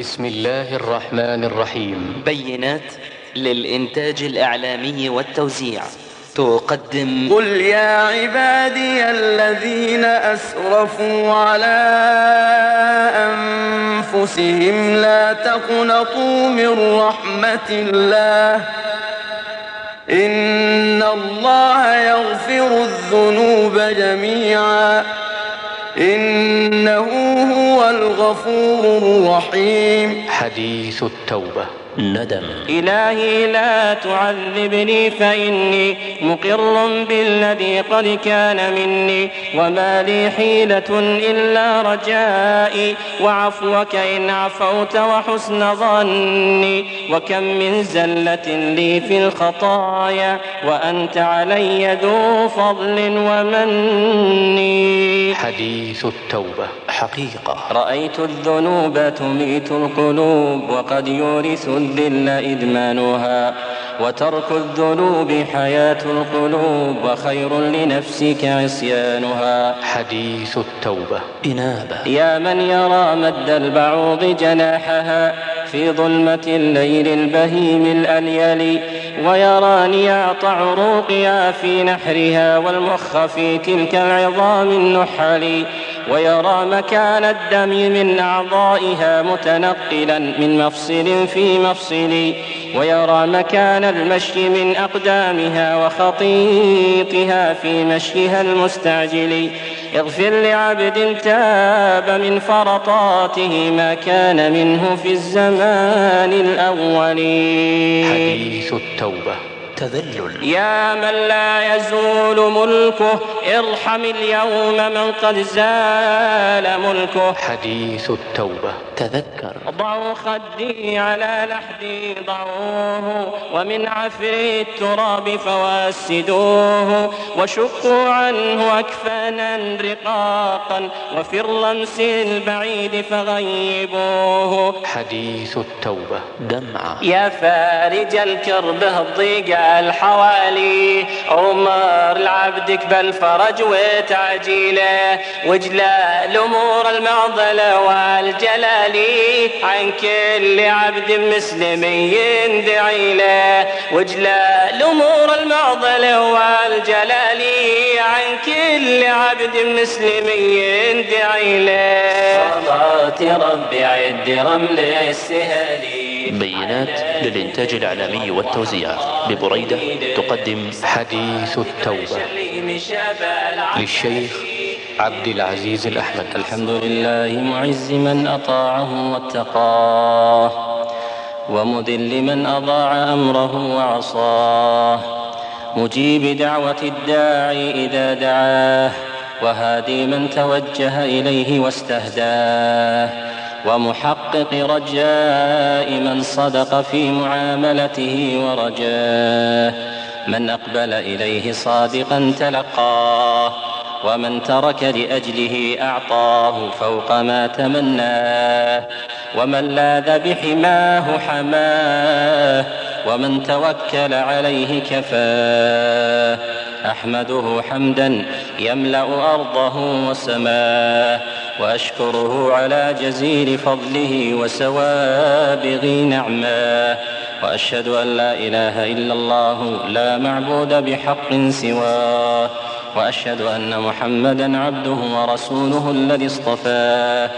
بسم الله الرحمن الرحيم. بينات للإنتاج الإعلامي والتوزيع. تقدم. قل يا عبادي الذين أسرفوا على أنفسهم لا تقنطوا من رحمة الله. إن الله يغفر الذنوب جميعا. إنه هو الغفور الرحيم. حديث التوبة. ندم. إلهي لا تعذبني فإني مقر بالذي قد كان مني وما لي حيلة إلا رجائي. وعفوك إن عفوت وحسن ظني. وكم من زلة لي في الخطايا وأنت علي ذو فضل ومن حديث التوبة. حقيقة. رأيت الذنوب تميت القلوب وقد يورث الذل إدمانها وترك الذنوب حياة القلوب وخير لنفسك عصيانها. حديث التوبة. إنابة. يا من يرى مد البعوض جناحها في ظلمة الليل البهيم الأليل ويرى نياط عروقها في نحرها والمخ في تلك العظام النحل ويرى مكان الدم من أعضائها متنقلا من مفصل في مفصل ويرى مكان المشي من أقدامها وخطيطها في مشيها المستعجل. اغفر لعبد تاب من فرطاته ما كان منه في الزمان الأول. حديث التوبة. تذلل. يا من لا يزول ملكه ارحم اليوم من قد زال ملكه. حديث التوبة. تذكر. ضعوا خدي على لحدي ضعوه ومن عفر التراب فواسدوه. وشقوا عنه أكفانا رقاقا وفي الرمس البعيد فغيبوه. حديث التوبة. دمعة. يا فارج الكرب الضيق الحوالي. عمر لعبدك بالفرج وتعجيله وجلاء الأمور المعضله والجلال. عن كل عبد مسلم يندعي له وجلاء الأمور المعضله والجلال. عن كل عبد مسلم يندعي له صلاه ربي عد رمل السهلي بينات للإنتاج الإعلامي والتوزيع. ببريدة تقدم حديث التوبة. للشيخ عبد العزيز الأحمد. الحمد لله معز من أطاعه واتقاه ومذل من أضاع أمره وعصاه. مجيب دعوة الداعي إذا دعاه وهادي من توجه إليه واستهداه. ومحقق رجاء من صدق في معاملته ورجاه. من أقبل إليه صادقا تلقاه ومن ترك لأجله أعطاه فوق ما تمناه. ومن لاذ بحماه حماه ومن توكل عليه كفاه. أحمده حمدا يملأ أرضه وسماه. وأشكره على جزيل فضله وسوابغ نعماه وأشهد أن لا إله إلا الله لا معبود بحق سواه. وأشهد أن محمدا عبده ورسوله الذي اصطفاه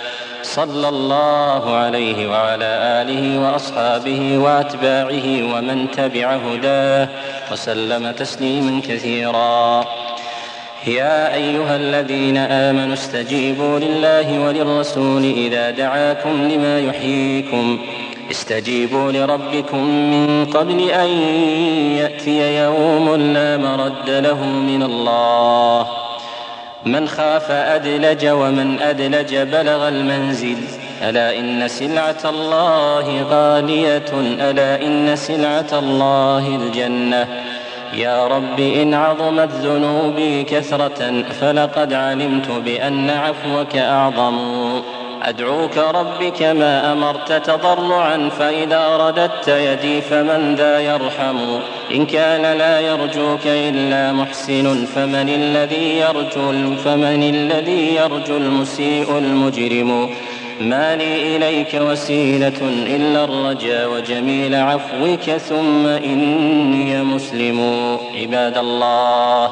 صلى الله عليه وعلى آله وأصحابه وأتباعه ومن تبع هداه. وسلم تسليما كثيرا. يا أيها الذين آمنوا استجيبوا لله وللرسول إذا دعاكم لما يحييكم. استجيبوا لربكم من قبل أن يأتي يوم لا مرد له من الله. من خاف أدلج ومن أدلج بلغ المنزل. ألا إن سلعة الله غالية. ألا إن سلعة الله الجنة. يا رب إن عظمت ذنوبي كثرة فلقد علمت بأن عفوك أعظم. أدعوك رب كما أمرت تضرعا فإذا رددت يدي فمن ذا يرحم. إن كان لا يرجوك إلا محسن فمن الذي يرجو فمن الذي يرجو المسيء المجرم. ما لي إليك وسيلة إلا الرجا وجميل عفوك ثم إني مسلم. عباد الله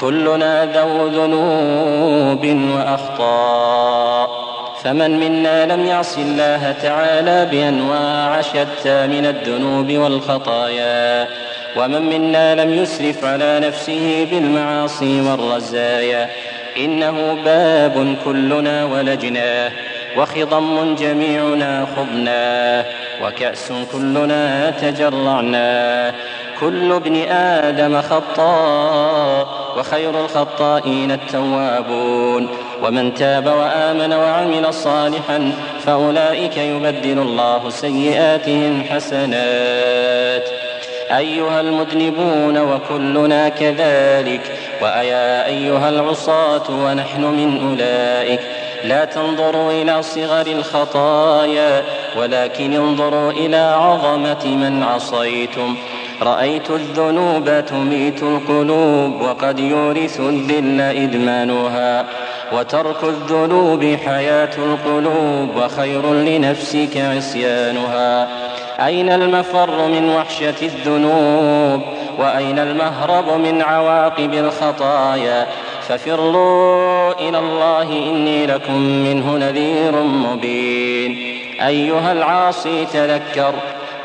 كلنا ذو ذنوب وأخطاء. فمن منا لم يعص الله تعالى بأنواع شتى من الذنوب والخطايا. ومن منا لم يسرف على نفسه بالمعاصي والرزايا. إنه باب كلنا ولجناه. وخضم جميعنا خضناه وكأس كلنا تجرعناه كل ابن آدم خطاء وخير الخطائين التوابون. ومن تاب وآمن وعمل صالحا فأولئك يبدل الله سيئاتهم حسنات. أيها المذنبون وكلنا كذلك. وأيا أيها العصاة ونحن من أولئك. لا تنظروا إلى صغر الخطايا ولكن انظروا إلى عظمة من عصيتم. رأيت الذنوب تميت القلوب وقد يورث الذل إدمانها. وترك الذنوب حياة القلوب وخير لنفسك عصيانها. أين المفر من وحشة الذنوب؟ وأين المهرب من عواقب الخطايا؟ ففروا إلى الله إني لكم منه نذير مبين. أيها العاصي تذكر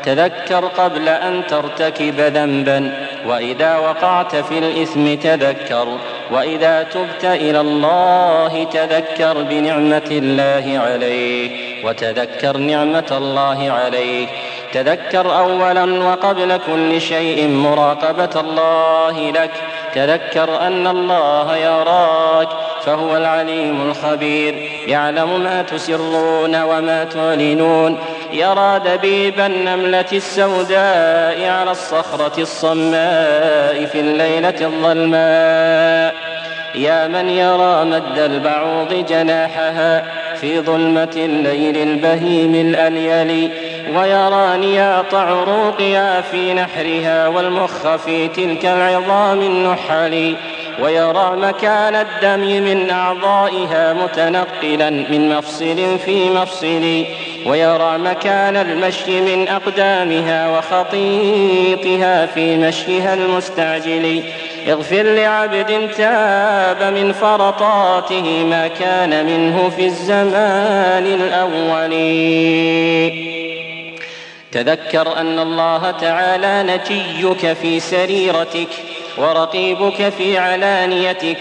تذكر قبل أن ترتكب ذنبا وإذا وقعت في الإثم تذكر وإذا تبت إلى الله تذكر بنعمة الله عليك وتذكر نعمة الله عليك تذكر أولا وقبل كل شيء مراقبة الله لك تذكر أن الله يراك فهو العليم الخبير. يعلم ما تسرون وما تعلنون. يرى دبيب النملة السوداء على الصخرة الصماء في الليلة الظلماء. يا من يرى مد البعوض جناحها في ظلمة الليل البهيم الأليل. ويرى نياط عروقها في نحرها والمخ في تلك العظام النحل ويرى مكان الدم من أعضائها متنقلا من مفصل في مفصل ويرى مكان المشي من أقدامها وخطيطها في مشيها المستعجل. اغفر لعبد تاب من فرطاته ما كان منه في الزمان الأول. تذكر أن الله تعالى نجيك في سريرتك ورقيبك في علانيتك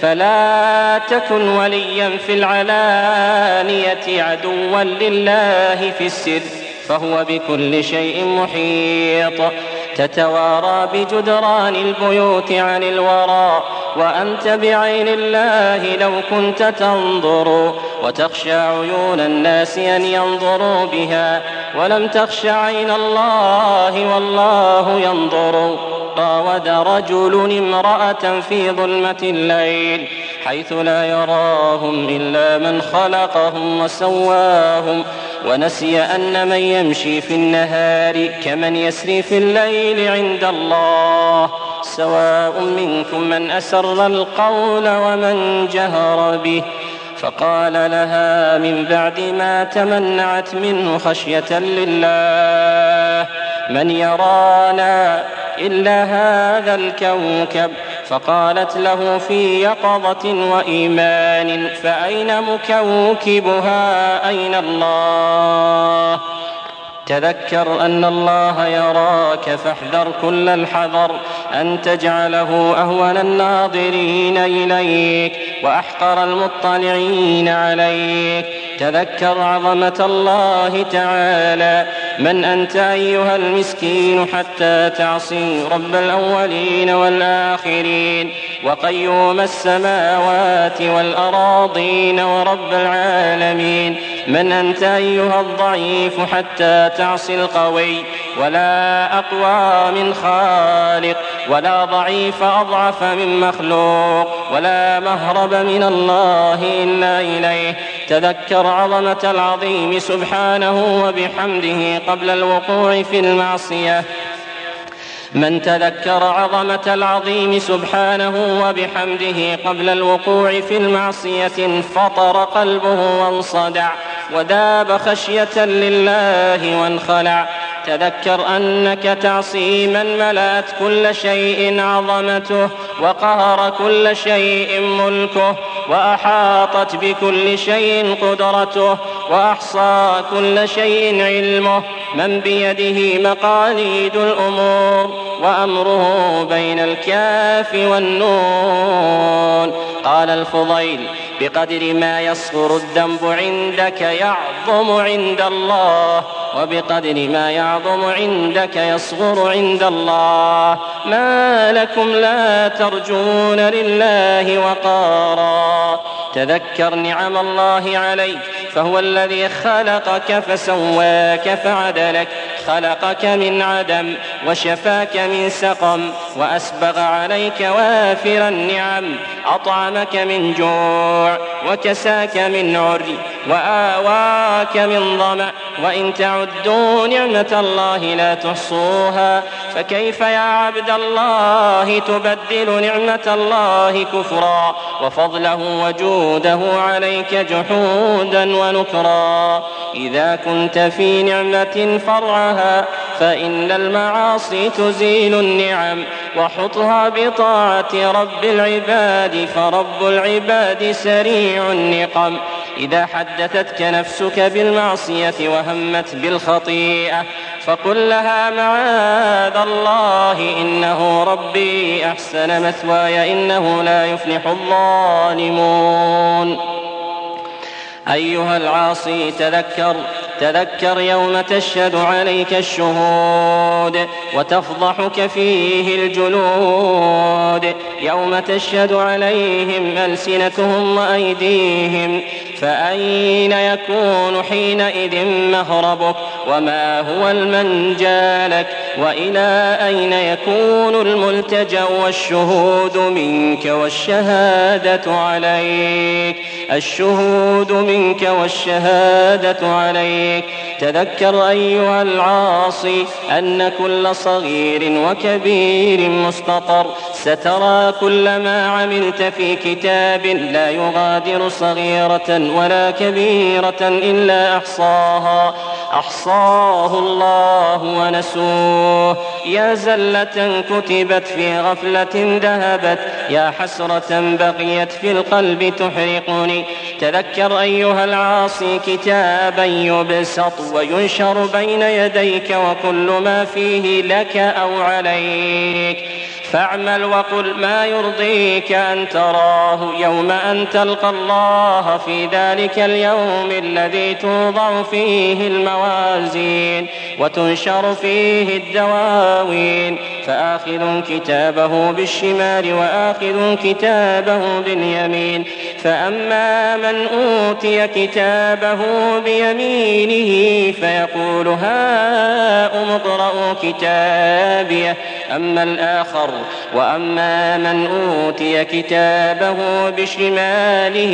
فلا تكن وليا في العلانية عدوا لله في السر فهو بكل شيء محيط. تتوارى بجدران البيوت عن الورى وأنت بعين الله لو كنت تنظر. وتخشى عيون الناس أن ينظروا بها ولم تخش عين الله والله ينظر. راود رجل امرأة في ظلمة الليل حيث لا يراهم إلا من خلقهم وسواهم ونسي أن من يمشي في النهار كمن يسري في الليل عند الله. سواء منكم من أسر القول ومن جهر به. فقال لها من بعد ما تمنعت منه خشية لله من يرانا إلا هذا الكوكب؟ فقالت له في يقظة وإيمان فأين مكوكبها؟ أين الله؟ تذكر أن الله يراك فاحذر كل الحذر أن تجعله أهون الناظرين إليك وأحقر المطلعين عليك. تذكر عظمة الله تعالى من أنت أيها المسكين حتى تعصي رب الأولين والآخرين وقيوم السماوات والأراضين ورب العالمين. من أنت أيها الضعيف حتى تعصي القوي ولا أقوى من خالق ولا ضعيف أضعف من مخلوق ولا مهرب من الله إلا إليه. تذكر عظمة العظيم سبحانه وبحمده قبل الوقوع في المعصية. من تذكر عظمة العظيم سبحانه وبحمده قبل الوقوع في المعصية انفطر قلبه وانصدع. وداب خشية لله وانخلع. تذكر أنك تعصي من ملأت كل شيء عظمته وقهر كل شيء ملكه وأحاطت بكل شيء قدرته. وأحصى كل شيء علمه من بيده مقاليد الأمور وأمره بين الكاف والنون. قال الفضيل بقدر ما يصغر الذنب عندك يعظم عند الله وبقدر ما يعظم عندك يصغر عند الله. ما لكم لا ترجون لله وقارا. تذكر نعم الله عليك فهو الذي خلقك فسواك فعدلك. خلقك من عدم وشفاك من سقم. وأسبغ عليك وافر النعم. أطعمك من جوع وكساك من عري. وآواك من ظمأ. وإن تعدوا نعمة الله لا تحصوها فكيف يا عبد الله تبدل نعمة الله كفرا وفضله وجوده عليك جحودا ونكرا؟ إذا كنت في نعمة فرعها فإن المعاصي تزيل النعم وحطها بطاعة رب العباد فرب العباد سريع النقم. إذا حدثتك نفسك بالمعصية وهمت بالخطيئة فقل لها معاذ الله إنه ربي أحسن مثواي إنه لا يفلح الظالمون. أيها العاصي تذكر تذكر يوم تشهد عليك الشهود وتفضحك فيه الجلود. يوم تشهد عليهم ألسنتهم وأيديهم فأين يكون حينئذ مهربك؟ وما هو المنجى لك وإلى أين يكون الملتجأ والشهود منك والشهادة عليك؟ الشهود منك والشهادة عليك. تذكر أيها العاصي أن كل صغير وكبير مستطر. سترى كل ما عملت في كتاب لا يغادر صغيرة ولا كبيرة إلا أحصاها. أحصاه الله ونسوه. يا زلة كتبت في غفلة ذهبت يا حسرة بقيت في القلب تحرقني. تذكر أيها العاصي كتابا يبسط وينشر بين يديك وكل ما فيه لك أو عليك. فاعمل وقل ما يرضيك أن تراه يوم أن تلقى الله في ذلك اليوم الذي توضع فيه الموازين وتنشر فيه الدواوين فآخذ كتابه بالشمال وآخذ كتابه باليمين فأما من أوتي كتابه بيمينه فيقول هاؤم اقرءوا كتابيه أما الآخر وأما من أوتي كتابه بشماله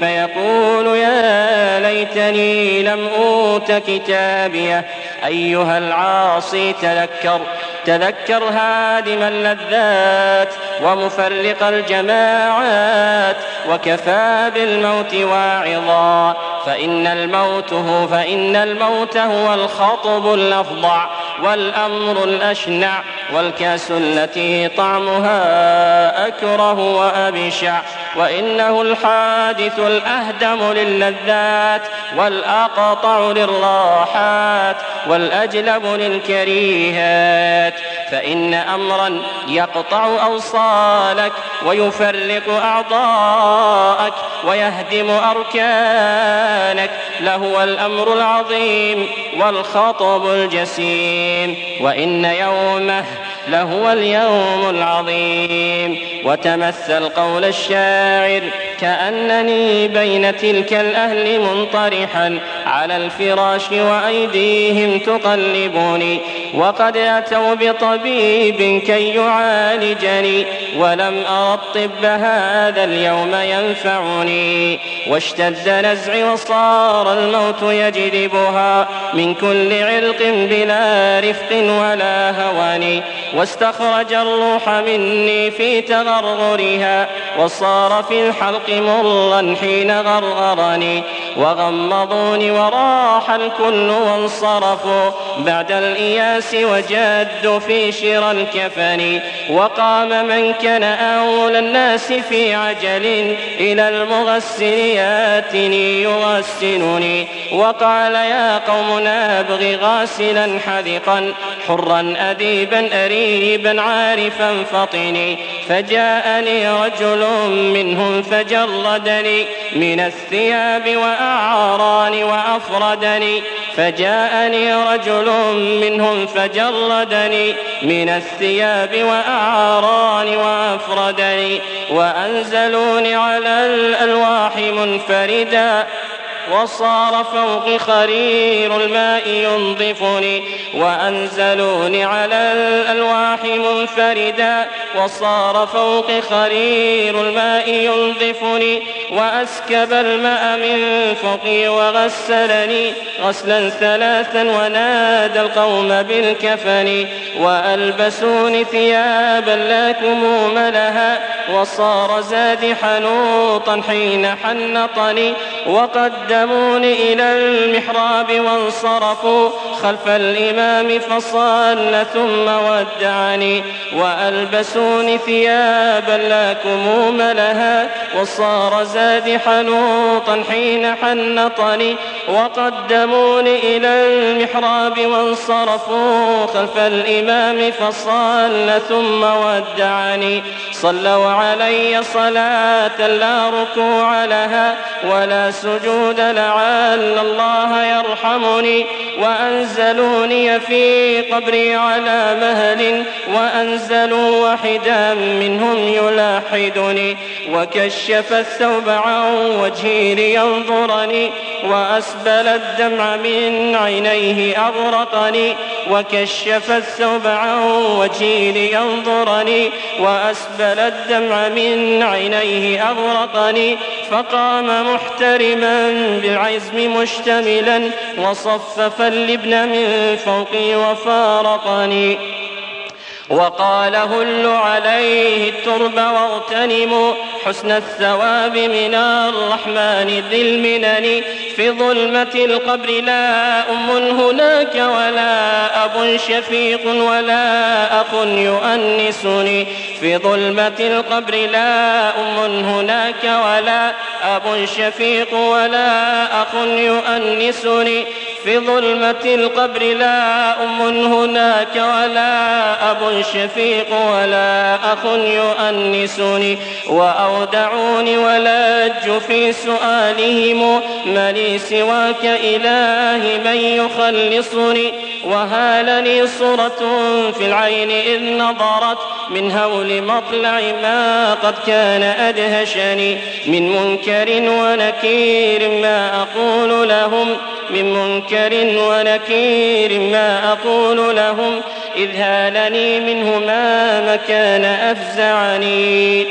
فيقول يا ليتني لم أوت كتابيه. أيها العاصي تذكر تذكر هادم اللذات ومفرق الجماعات وكفى بالموت واعظا. فإن الموت هو فإن الموت هو الخطب الأفظع والأمر الأشنع والكأس التي طعمها أكره وأبشع وإنه الحادث الأهدم للذات والأقطع للراحات والأجلب للكريهات. فإن أمرا يقطع أوصالك ويفرق أعضاءك ويهدم أركانك. لهو الأمر العظيم والخطب الجسيم. وإن يومه لهو اليوم العظيم. وتمثل قول الشاعر كأنني بين تلك الأهل منطرحا على الفراش وأيديهم تقلبني. وقد أتوا بطبيب كي يعالجني ولم أرى الطب هذا اليوم ينفعني. واشتد نزعي وصار الموت يجذبها من كل علق بلا رفق ولا هوان. واستخرج الروح مني في تغرغرها وصار في الحلق مرا حين غرغرني. وغمضوني وراح الكل وانصرفوا بعد الإياس وجد في شرى الكفن. وقام من كان أولى الناس في عجل إلى المغسل ياتني يغسلني. وقال يا قوم نبغي غاسلا حذقا حرا أديبا أريبا عارفا فطني. فجاءني رجل منهم فجردني من الثياب وأعراني وأفردني. فجاءني رجل منهم فجردني من الثياب وأعراني وأفردني وأنزلوني على الألواح منفردا وصار فوقي خرير الماء ينظفني وأنزلوني على الألواح منفردا وصار فوقي خرير الماء ينظفني وأسكب الماء من فوقي وغسلني غسلا ثلاثا ونادى القوم بالكفن وألبسوني ثيابا لا كموم لها وصار زادي حنوطا حين حنطني وقدموني إلى المحراب وانصرفوا خلف الإمام فصال ثم ودعني وألبسوني ثيابا لا كموم لها وصار زادي حنوطا حين حنطني وقدموني إلى المحراب وانصرفوا خلف الإمام فصال ثم ودعني صلوا علي صلاة لا ركوع لها ولا سجود لعل الله يرحمني وأنزلوني في قبري على مهل وأنزلوا واحدا منهم يلاحدني وكشف الثوب عن وجهي لينظرني وأسبل الدمع من عينيه أغرقني وكشف الثوب عن وجهي لينظرني وأسبل الدمع من عينيه أغرقني فقام محترما بالعزم مشتملا وصفف اللبن من فوقي وفارقني. وقال هل عليه الترب واغتنموا حسن الثواب من الرحمن ذي المنن في ظلمة القبر لا أم هناك ولا أب شفيق ولا أخ يؤنسني في ظلمة القبر لا أم هناك ولا أب شفيق ولا أخ يؤنسني في ظلمة القبر لا أم هناك ولا أب شفيق ولا أخ يؤنسني وأودعوني ولج في سؤالهم ما لي سواك إلهي من يخلصني وهالني صورة في العين إذ نظرت من هول مطلع ما قد كان أدهشني. من منكر ونكير ما أقول لهم من منكر ونكير ما أقول لهم إذ هالني منه ما مكان أفزعني.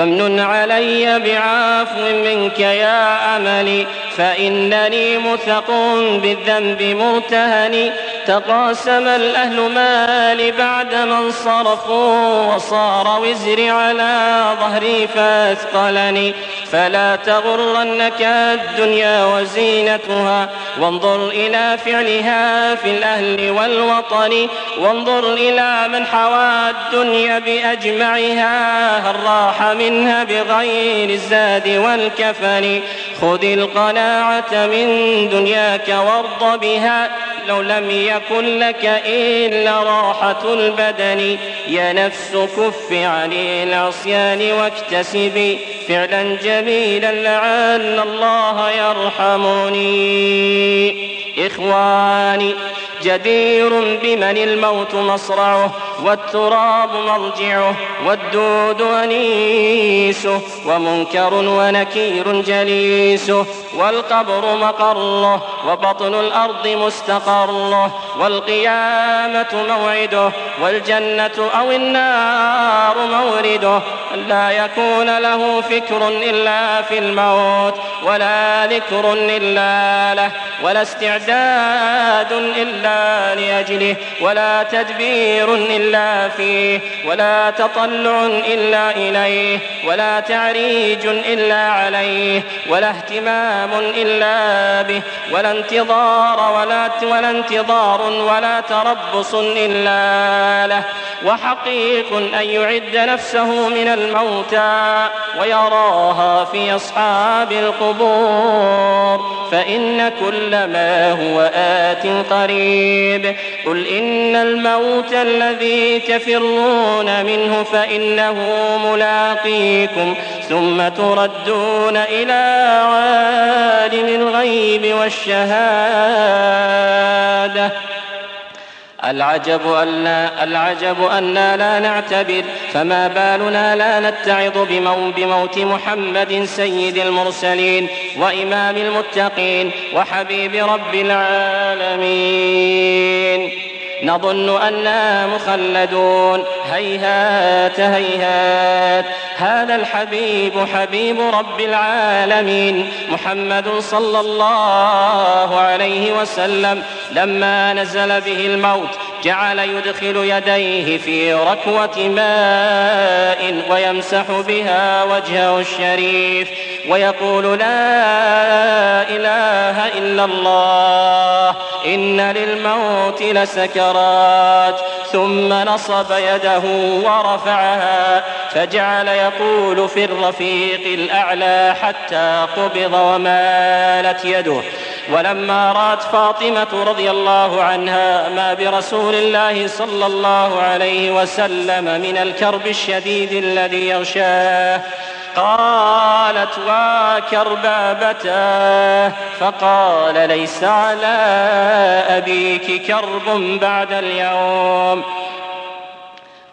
فامنن علي بعفو منك يا أملي فإنني مثق بالذنب مرتهني تقاسم الأهل مالي بعد ما انصرفوا وصار وزري على ظهري فاثقلني فلا تغرنك الدنيا وزينتها وانظر إلى فعلها في الأهل والوطن. وانظر إلى من حوى الدنيا بأجمعها هل راح منها بغير الزاد والكفن. خذ القناعة من دنياك وارض بها. لو لم يكن لك إلا راحة البدن. يا نفس كف عن العصيان واكتسبي فعلا جميلا لعل الله يرحمني. إخواني جدير بمن الموت مصرعه. والتراب مرجعه والدود أنيسه ومنكر ونكير جليسه والقبر مقره وبطن الأرض مستقره والقيامة موعده والجنة أو النار مورده لا يكون له فكر إلا في الموت ولا ذكر إلا له ولا استعداد إلا لأجله ولا تدبير إلا فيه ولا تطلع إلا إليه ولا تعريج إلا عليه ولا اهتمام إلا به ولا انتظار ولا ولا انتظار ولا تربص إلا له. وحقيق أن يعد نفسه من الموتى ويراها في أصحاب القبور. فإن كل ما هو آت قريب. قل إن الموت الذي تفرون منه فإنه ملاقيكم ثم تردون إلى عالم الغيب والشهادة. العجب أن العجب أنا لا نعتبر. فما بالنا لا نتعظ بمو بموت محمد سيد المرسلين وإمام المتقين وحبيب رب العالمين. نظن أنا مخلدون. هيهات هيهات. هذا الحبيب حبيب رب العالمين. محمد صلى الله عليه وسلم. لما نزل به الموت جعل يدخل يديه في ركوة ماء ويمسح بها وجهه الشريف. ويقول لا إله إلا الله إن للموت لسكرات. ثم نصب يده ورفعها فجعل يقول في الرفيق الأعلى حتى قبض ومالت يده. ولما رأت فاطمة رضي الله عنها ما برسول الله صلى الله عليه وسلم من الكرب الشديد الذي يغشاه قالت وكربابتاه فقال ليس على أبيك كرب بعد اليوم.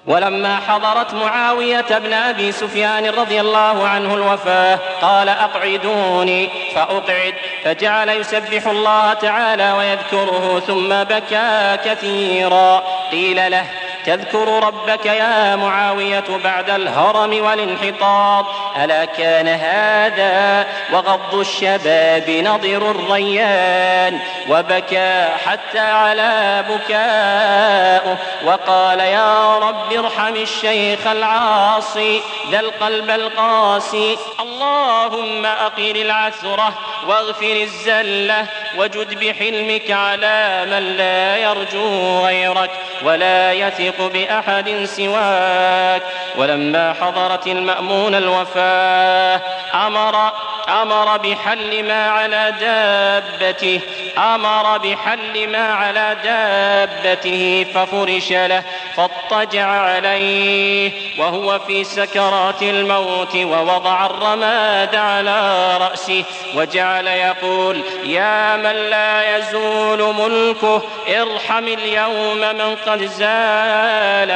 ولما حضرت معاوية بن أبي سفيان رضي الله عنه الوفاة قال أقعدوني فأقعد. فجعل يسبح الله تعالى ويذكره ثم بكى كثيرا. قيل له تذكر ربك يا معاوية بعد الهرم والانحطاط. ألا كان هذا وغض الشباب نظر الريان. وبكى حتى على بكاؤه وقال يا رب ارحم الشيخ العاصي ذا القلب القاسي. اللهم أقل العثرة واغفر الزلة وجد بحلمك على من لا يرجو غيرك ولا يثق بأحد سواك. ولما حضرت المأمون الوفاة أمر أمر بحل ما على دابته أمر بحل ما على دابته ففرش له فاضطجع عليه وهو في سكرات الموت ووضع الرماد على رأسه وجعل يقول يا من لا يزول ملكه ارحم اليوم من قد زال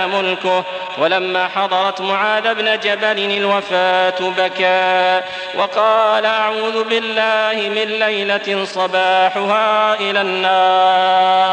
ملكه. ولما حضرت معاذ بن جبل الوفاة بكى. وقال أعوذ بالله من ليلة صباحها إلى النار.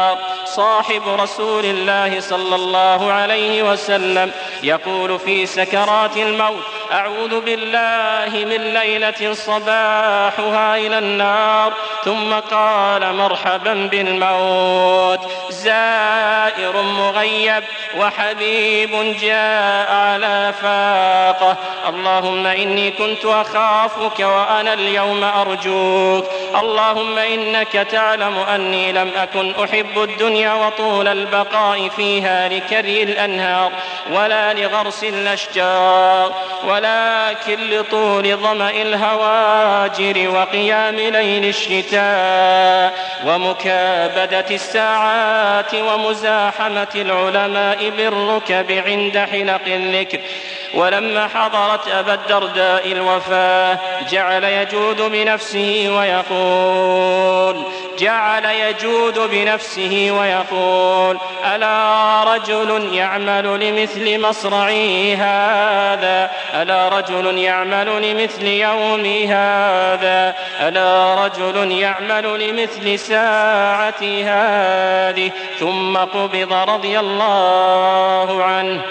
صاحب رسول الله صلى الله عليه وسلم يقول في سكرات الموت أعوذ بالله من ليلة صباحها إلى النار ثم قال مرحبا بالموت زائر مغيب وحبيب جاء على فاقه اللهم إني كنت أخافك وأنا اليوم أرجوك اللهم إنك تعلم أني لم أكن أحب الدنيا وطول البقاء فيها لكري الأنهار ولا لغرس الأشجار ولكن لطول ظمأ الهواجر وقيام ليل الشتاء ومكابدة الساعات ومزاحمة العلماء بالركب عند حلق الذكر. ولما حضرت أبا الدرداء الوفاة جعل يجود بنفسه ويقول جعل يجود بنفسه ويقول ألا رجل يعمل لمثل مصرعي هذا؟ ألا رجل يعمل لمثل يومي هذا؟ ألا رجل يعمل لمثل ساعتي هذه؟ ثم قبض رضي الله عنه.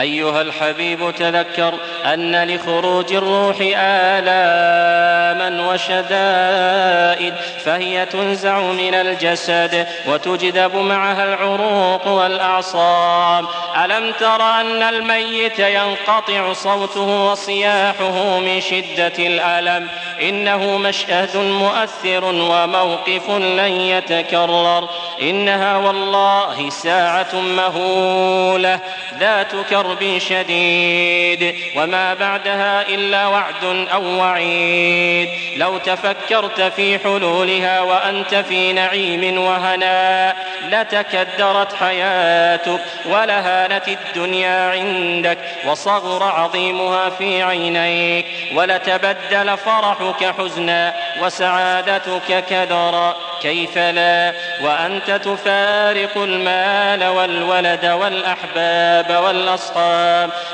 أيها الحبيب تذكر أن لخروج الروح آلاما وشدائد فهي تنزع من الجسد وتجذب معها العروق والأعصاب. ألم تر أن الميت ينقطع صوته وصياحه من شدة الألم؟ إنه مشهد مؤثر وموقف لن يتكرر. إنها والله ساعة مهولة. ذات كرب شديد وما بعدها إلا وعد أو وعيد. لو تفكرت في حلولها وأنت في نعيم وهناء لتكدرت حياتك ولهانت الدنيا عندك وصغر عظيمها في عينيك. ولتبدل فرحك حزنا وسعادتك كدرا كيف لا؟ وأنت تفارق المال والولد والأحباب والأصحاب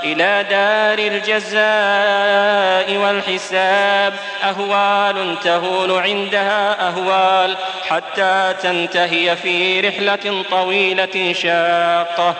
إلى دار الجزاء والحساب. أهوال تهول عندها أهوال حتى تنتهي في رحلة طويلة شاقة.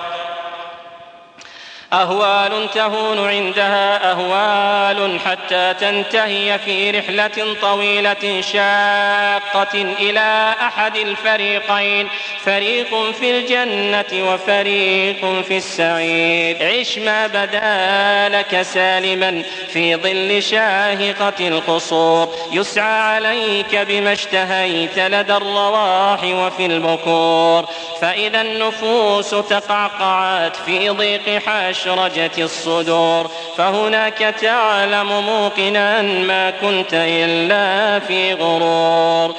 أهوال تهون عندها أهوال حتى تنتهي في رحلة طويلة شاقة إلى أحد الفريقين فريق في الجنة وفريق في السعير. عش ما بدا لك سالما في ظل شاهقة القصور. يسعى عليك بما اشتهيت لدى الرواح وفي البكور. فإذا النفوس تقعقعت في ضيق حشرجة الصدور فهناك تعلم موقنا ما كنت إلا في غرور.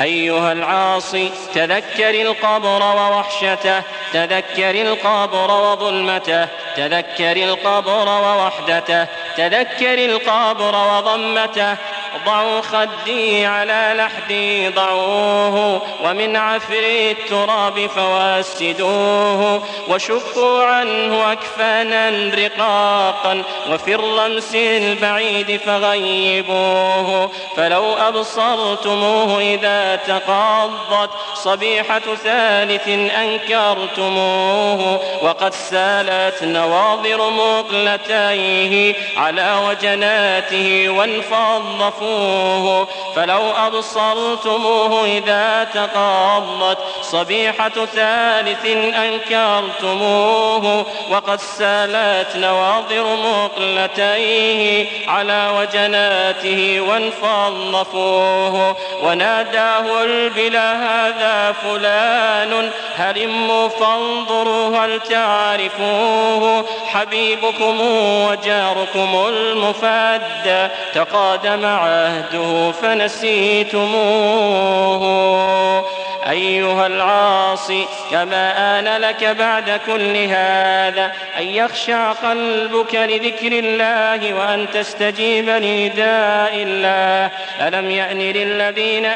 أيها العاصي تذكر القبر ووحشته تذكر القبر وظلمته تذكر القبر ووحدته تذكر القبر وضمته ضعوا خدي على لحدي ضعوه ومن عفر التراب فواسدوه. وشقوا عنه أكفانا رقاقا وفي الرمس البعيد فغيبوه. فلو أبصرتموه إذا تقاضت صبيحة ثالث أنكرتموه. وقد سالت نواظر مقلتيه على وجناته وانفض فوه فلو أبصرتموه إذا تقاضت. صبيحة ثالث أنكرتموه وقد سالت نواظر مقلتيه على وجناته وانفض فوه وناداه البلا هذا فلان هلموا فانظروا هل تعرفوه؟ حبيبكم وجاركم المفدى. تقادم عهده فنسيتموه. أيها العاصي كما آن لك بعد كل هذا أن يخشع قلبك لذكر الله وأن تستجيب لنداء الله. ألم يأن للذين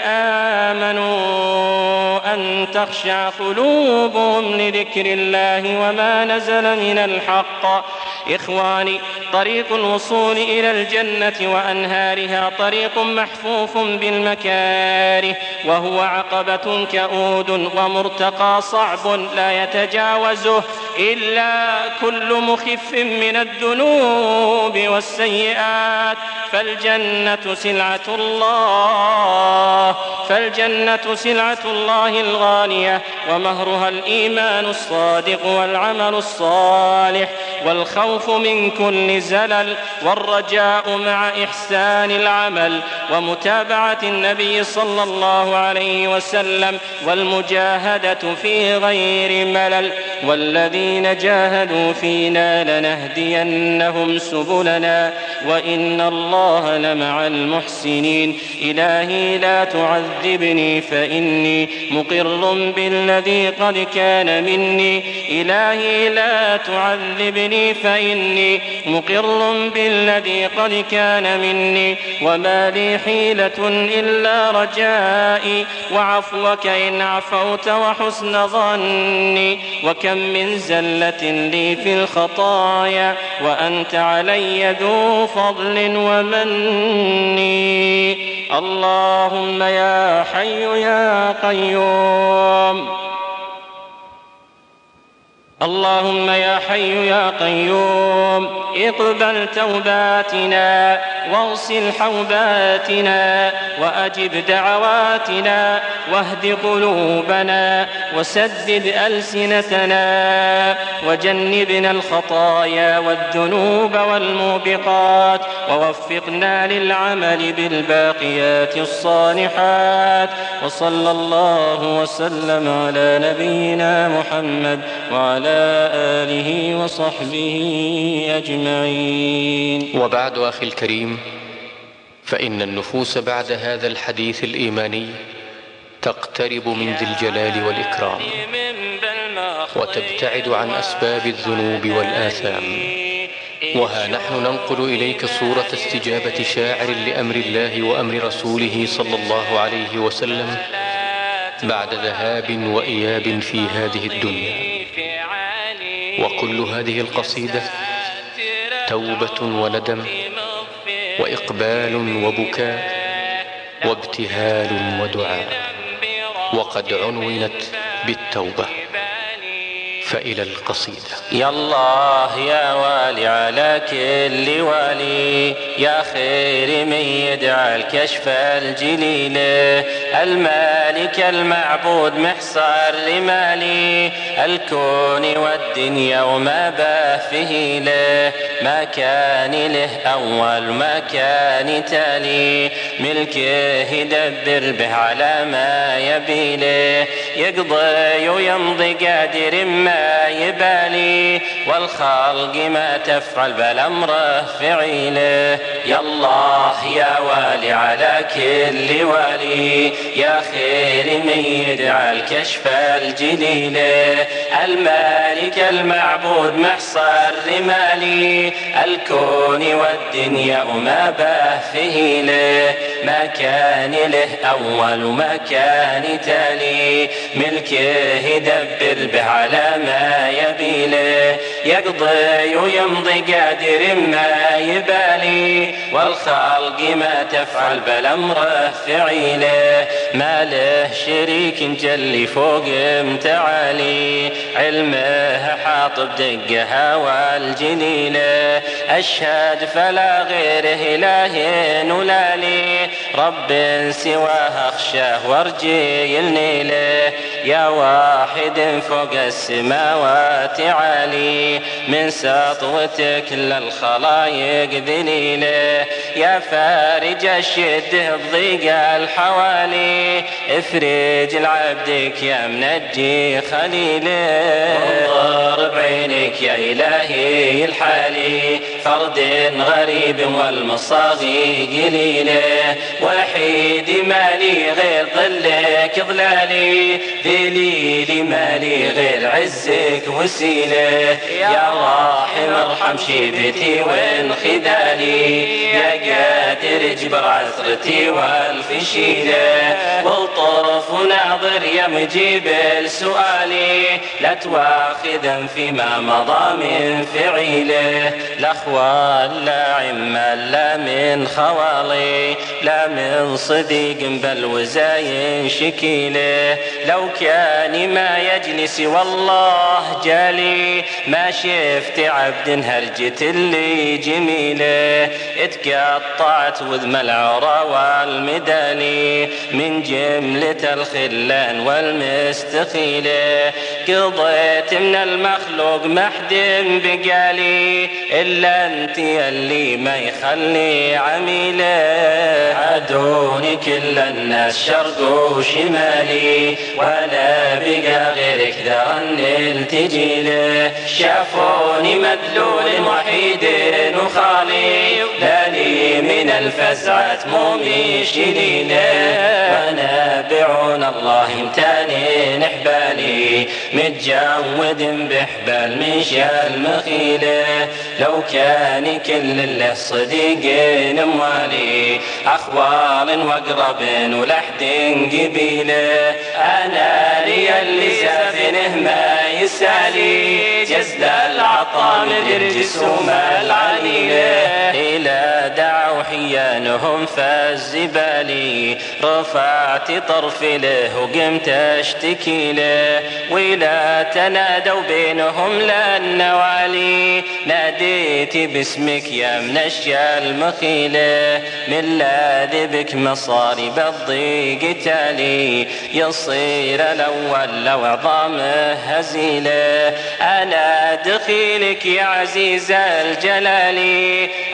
آمنوا أن تخشع قلوبهم لذكر الله وما نزل من الحق؟ إخواني طريق الوصول إلى الجنة وأنهارها طريق محفوف بالمكاره وهو عقبة كؤود ومرتقى صعب لا يتجاوزه إلا كل مخف من الذنوب والسيئات. فالجنة سلعة الله فالجنة سلعة الله الغالية ومهرها الإيمان الصادق والعمل الصالح والخوف من كل زلل والرجاء مع إحسان العمل ومتابعة النبي صلى الله عليه وسلم والمجاهدة في غير ملل. والذين جاهدوا فينا لنهدينهم سبلنا وإن الله لمع المحسنين. إلهي لا تعذبني فإني مقر بالذي قد كان مني. إلهي لا تعذبني فإني مقر بالذي قد كان مني. وما لي حيلة إلا رجائي. وعفوك إن عفوت وحسن ظني. وكم من زلة لي في الخطايا وأنت علي ذو فضل ومني. اللهم يا حي يا قيوم. اللهم يا حي يا قيوم اقبل توباتنا واغسل حوباتنا واجب دعواتنا واهد قلوبنا وسدد ألسنتنا وجنبنا الخطايا والذنوب والموبقات ووفقنا للعمل بالباقيات الصالحات وصلى الله وسلم على نبينا محمد وعلى اله وصحبه أجمعين. وبعد أخي الكريم فإن النفوس بعد هذا الحديث الإيماني تقترب من ذي الجلال والإكرام وتبتعد عن أسباب الذنوب والآثام. وها نحن ننقل إليك صورة استجابة شاعر لأمر الله وأمر رسوله صلى الله عليه وسلم بعد ذهاب وإياب في هذه الدنيا. وكل هذه القصيدة توبة وندم وإقبال وبكاء وابتهال ودعاء وقد عنونت بالتوبة. فإلى القصيدة؟ يا الله يا والي على كل والي يا خير من يدعى الكشف الجليل. المالك المعبود محصر لمالي الكون والدنيا وما باه فيه له ما كان له أول ما كان تالي. ملكه يدبر به على ما يبي له يقضي ويمضي قادر ما يبالي والخلق ما تفعل بل أمره فعيله. يا الله يا والي على كل والي يا خير من يدعى الكشف الجليل. المالك المعبود محصر لمالي الكون والدنيا وما باه فيه له ما كان له أول ما كان تالي. ملكه يدبر به على ما يبي له يقضي ويمضي قادر ما يبالي. والخلق ما تفعل بل أمره فعيله ما له شريك جل فوق متعالي علمه حاط بدقها والجليله أشهد فلا غيره إله ولا لي رب سواه أخشاه وارجي النيله يا واحد فوق السماوات عالي من سطوتك للخلايق ذليله يا فارج الشده بضيق الحوالي افرج لعبدك يا منجي خليله انظر بعينك يا إلهي الحالي. فرد غريب والمصاغي قليلة. وحيد مالي غير ظلك ظلالي ذليلي مالي غير عزك وسيلة. يا راحم ارحم شيبتي وانخذالي. يا قادر اجبر عثرتي والفشيلة. والطرف ناظر يا مجيب السؤالي. لا تواخذا فيما مضى من فعيلة. اخوان لا عما لا من خوالي لا من صديق بل وزاين شكيله لو كان ما يجلس والله جالي ما شفت عبد هرجت اللي جميله اتقطعت وذم العرى والمدالي من جملة الخلان والمستخيله قضيت من المخلوق محد بقالي إلا أنت اللي ما يخلي عميلة. عدوني كل الناس شرق وشمالي. ولا بقى غيرك ذا نلتجي له شافوني مدلول وحيد وخالي. لا لي من الفزعة مومي شديله ونابعون الله امتاني نحبالي. متجود بحبال من شال مخيلة. لو كان كل اللي صديقين اموالي أخوال وأقرب ولحد قبيلة. أنا لي اللي سافنه ما يسالي. جزل العطاء من الجسوم العليلة. إلى دعوا حيانهم فالزبالي رفعت طرفي له وقمت اشتكي له. ولا تنادوا بينهم للنوالي ناديت باسمك يا منشى المخيلة. من لاذ بك مصاري بالضيق تالي. يصير الأول لو عظامه هزيلة. أنا دخيلك يا عزيز الجلال.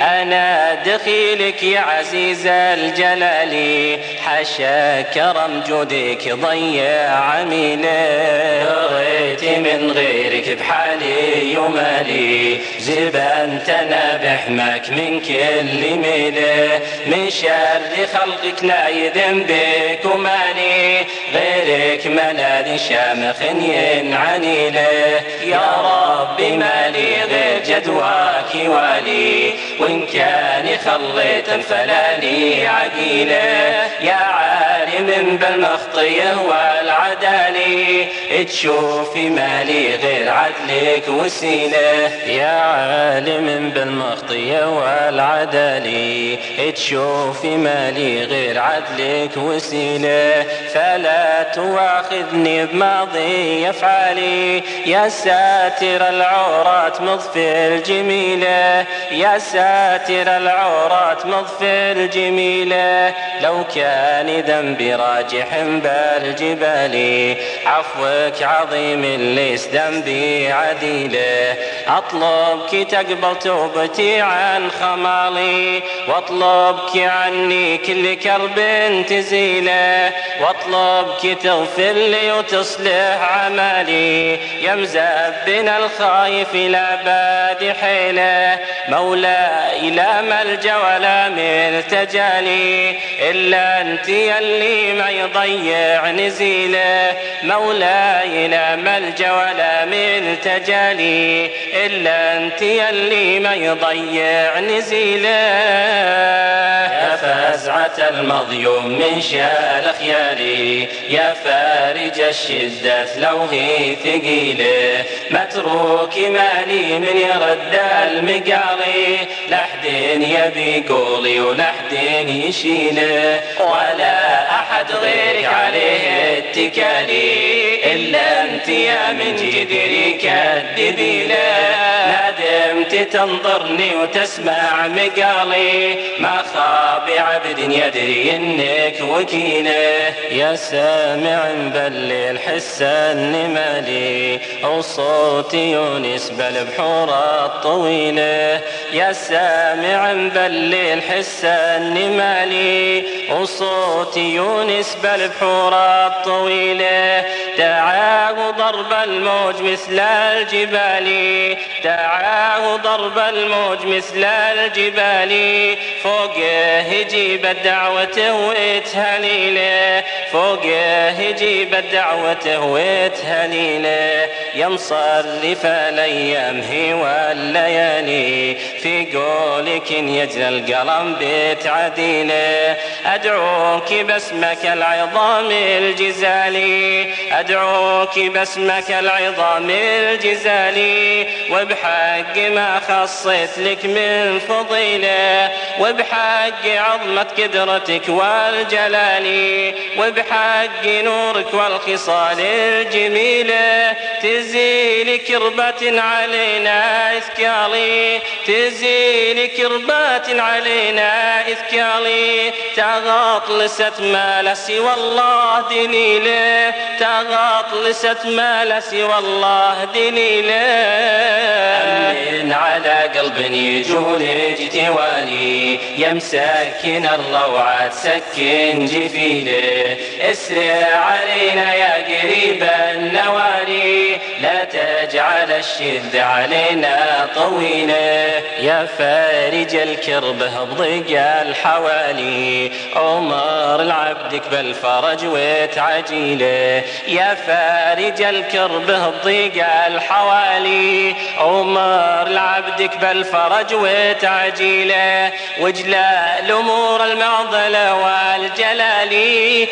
أنا دخيلك يا عزيز الجلال حاشا كرم جودك ضيع عميلة. بغيت من غيرك بحالي يمالي زبان تنابح ماك من كل ميلة. من شر خلقك لا يذم بك وماني غيرك ملاذ شامخ ينعني له يا ربي مالي غير جدواك والي وإن كان خليت فلاني عقيله يا عالم بالمخطية والعدالي تشوفي مالي غير عدلك وسيلة. يا عالم بالمخطية والعدالي تشوفي مالي غير عدلك وسيلة. فلا تواخذني بماضي أفعالي. يا ساتر العورات مضفي الجميلة. يا ساتر العورات مضفي الجميلة لو كان ذنبي راجح بالجبال عفوك عظيم ليس ذنبي عديله أطلبك تقبل توبتي عن خمالي. وأطلبك عني كل كرب تزيله وأطلبك تغفر لي وتصلح عملي يا مزبنا الخايف لا باد حيله. مولاي لا ملجأ ولا ملتجا لي إلا أنت يلي ما يضيع نزيلة. مولاي لا ملجا ولا ملتجا لي إلا أنت يلي ما يضيع نزيلة. يا فزعة المظيوم من شال خيالي يا فارج الشدة لو هي ثقيلة. متروك مالي من يرد المقالي لحد يبي قولي ولحد يشيله ولا أحد غيرك عليه اتكالي. إلا أنت يا من جدري كذبيله ندمت تنظرني وتسمع مقالي. ما خاب عبد يدري إنك وكيلة. يا سامع بالليل حس النمالي وصوت يونس بالبحور الطويله يا سامع بالليل حس النمالي وصوت يونس بالبحور الطويله دعاه ضرب الموج مثل الجبال. دعاه ضرب الموج مثل الجبال. فوقه يجيب الدعوة وتهليله فوقه يجيب الدعوة وتهليله يا مصرف الأيام هي والليالي. في قولك يجرى القلم بيت عديله أدعوك باسمك العظام الجزالي. أدعوك باسمك العظام الجزالي. وبحق ما خصيت لك من فضيلة وبحق عظمة قدرتك والجلال وبحق نورك والخصال الجميلة تزيل كربة علينا إثكالي تزيل كربات علينا إثكالي تغاط لست ما لا سوى الله دليله تغاط لست ما لا سوى الله أمن على قلب يجول اجتواني يا مسكن الروعة سكن جفينه إسرع علينا يا قريب النواني لا تجعل الشد علينا طويله يا فارج الكرب بضيق الحوالي. عمر العبدك بالفرج وتعجيله يا فارج الكرب بضيق الحوالي. عمر العبدك بالفرج وتعجيله وجلاء الأمور المعضلة والجلال.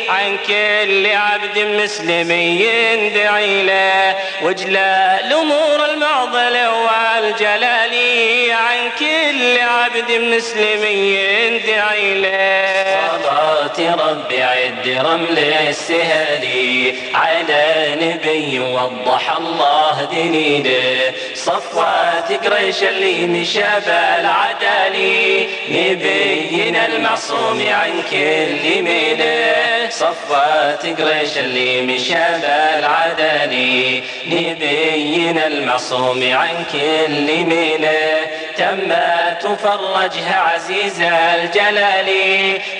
عن كل عبد مسلم يندعي له. وجلاء الأمور المعضلة والجلال عن كل عبد مسلم يندعي له. صلاة ربي عد رمل السهالي على نبي وضح الله دليله صفوات قريش اللي مشى بالعدالي نبينا المعصوم عن كل ميله صفوات قريش اللي مشى بالعدالي نبينا المعصوم عن كل ميله تمت وفرجها عزيز الجلال.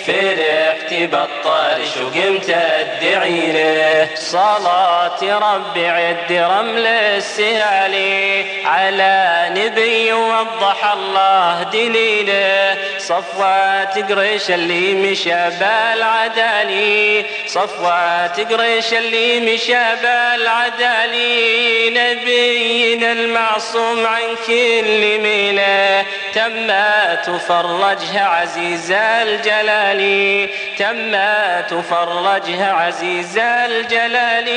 فرحت بالطرش وقمت ادعي له صلاة ربي عد رمل السهالي على نبي وضح الله دليله صفوات قريش اللي مشى بالعدالي صفوات قريش اللي مشى بالعدالي نبينا المعصوم عن كل ميله تمت وفرجها عزيز الجلال تمت وفرجها عزيز الجلال.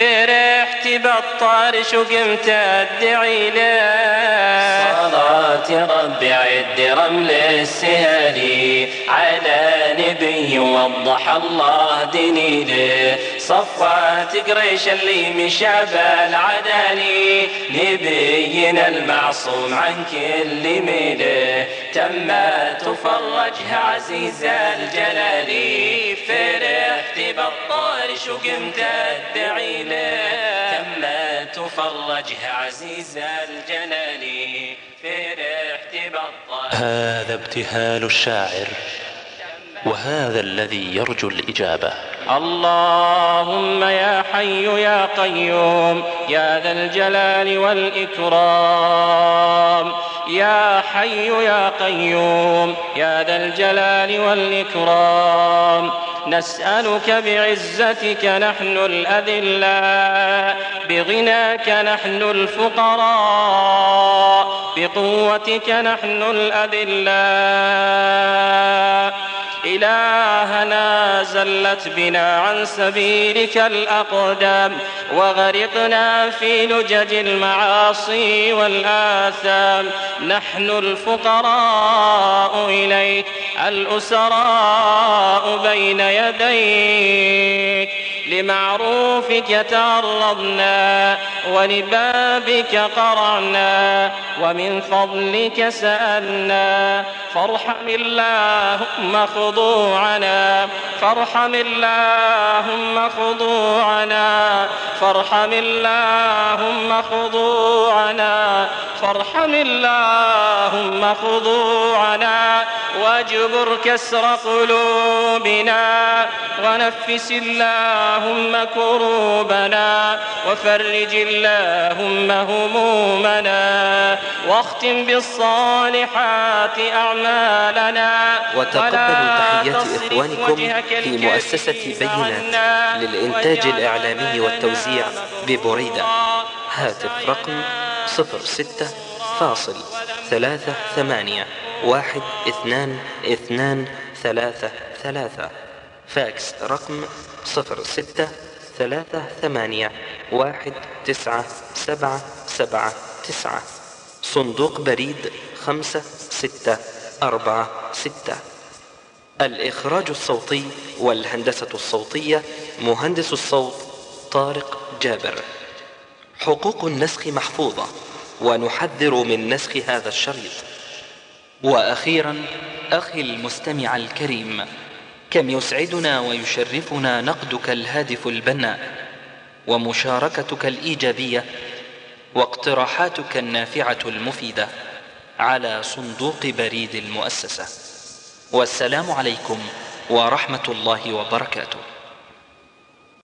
فرحت بالطرش وقمت ادعي له. صلاة ربي عد رمل السهالي على نبي وضح الله دليله صفات قريش اللي مشى بالعدالي نبينا المعصوم عن كل ميله تمت وفرجها عزيز الجلال. فرحت بالطرش وقمت ادعي له تمت وفرجها عزيز الجلال. فرحت بالطرش هذا ابتهال الشاعر. وهذا الذي يرجو الإجابة. اللهم يا حي يا قيوم يا ذا الجلال والإكرام. يا حي يا قيوم يا ذا الجلال والإكرام. نسألك بعزتك نحن الأذلاء بغناك نحن الفقراء بقوتك نحن الأذلاء. إلهنا زلت بنا عن سبيلك الأقدام وغرقنا في لجج المعاصي والآثام. نحن الفقراء إليك الأسراء بين يديك. لمعروفك تعرضنا ولبابك قرعنا ومن فضلك سألنا. فارحم اللهم خضوعنا فارحم اللهم خضوعنا فارحم اللهم خضوعنا فارحم اللهم خضوعنا. واجبر كسر قلوبنا ونفس اللهم كروبنا وفرج اللهم همومنا واختم بالصالحات أعمالنا وتقبلوا تحيات إخوانكم في مؤسسة بينات للإنتاج الإعلامي والتوزيع ببريدة هاتف رقم صفر ستة فاصل ثلاثة ثمانية واحد اثنان اثنان ثلاثة ثلاثة. فاكس رقم صفر ستة ثلاثة ثمانية واحد تسعة سبعة سبعة تسعة. صندوق بريد خمسة ستة أربعة ستة. الإخراج الصوتي والهندسة الصوتية مهندس الصوت طارق جابر. حقوق النسخ محفوظة ونحذر من نسخ هذا الشريط. وأخيرا أخي المستمع الكريم كم يسعدنا ويشرفنا نقدك الهادف البناء ومشاركتك الإيجابية واقتراحاتك النافعة المفيدة على صندوق بريد المؤسسة. والسلام عليكم ورحمة الله وبركاته.